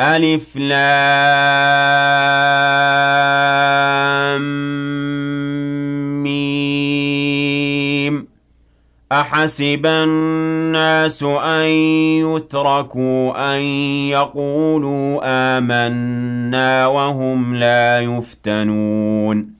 ألف لام ميم. أحسب الناس أن يتركوا أن يقولوا آمنا وهم لا يفتنون.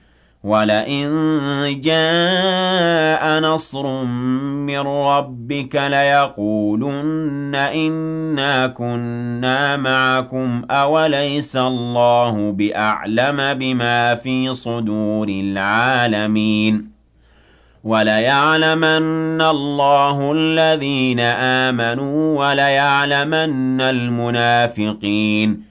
وَلَئِن جَاءَ نَصْرٌ مِّن رَّبِّكَ لَيَقُولُنَّ إِنَّا كُنَّا مَعَكُمْ ۚ أَوَلَيْسَ اللَّهُ بِأَعْلَمَ بِمَا فِي صُدُورِ الْعَالَمِينَ وَلَيَعْلَمَنَّ اللَّهُ الَّذِينَ آمَنُوا وَلَيَعْلَمَنَّ الْمُنَافِقِينَ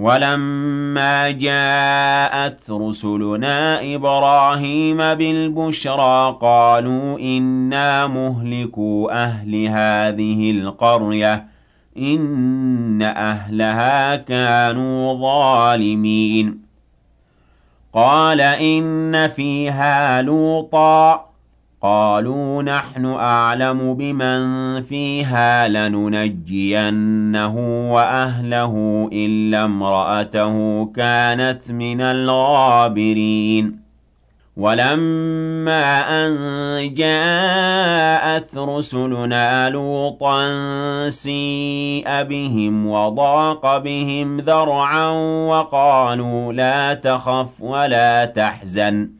ولما جاءت رسلنا إبراهيم بالبشرى قالوا إنا مهلكوا أهل هذه القرية إن أهلها كانوا ظالمين. قال إن فيها لوطا قالوا نحن أعلم بمن فيها لننجينه وأهله إلا امرأته كانت من الغابرين. ولما أن جاءت رسلنا لوطا سيء بهم وضاق بهم ذرعا وقالوا لا تخف ولا تحزن.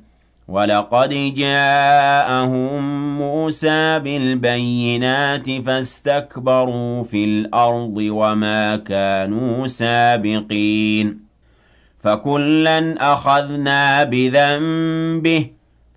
ولقد جاءهم موسى بالبينات فاستكبروا في الأرض وما كانوا سابقين فكلا أخذنا بذنبه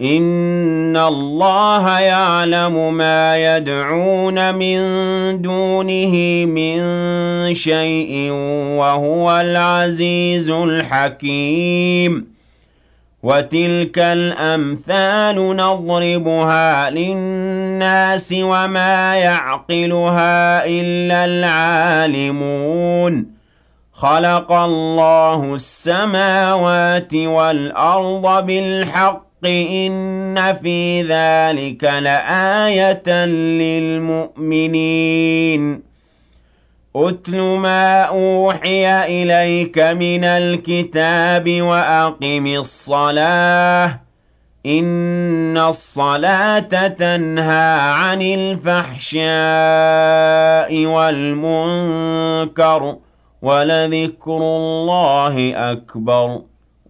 إن الله يعلم ما يدعون من دونه من شيء وهو العزيز الحكيم وتلك الأمثال نضربها للناس وما يعقلها إلا العالمون خلق الله السماوات والأرض بالحق إن في ذلك لآية للمؤمنين. أتل ما أوحي إليك من الكتاب وأقم الصلاة. إن الصلاة تنهى عن الفحشاء والمنكر ولذكر الله أكبر.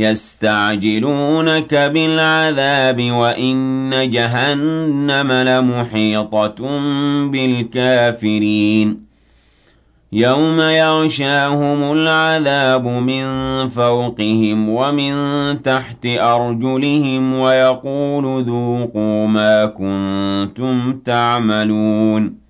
يستعجلونك بالعذاب وإن جهنم لمحيطة بالكافرين. يوم يغشاهم العذاب من فوقهم ومن تحت أرجلهم ويقول ذوقوا ما كنتم تعملون.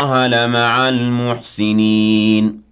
الله لمع المحسنين.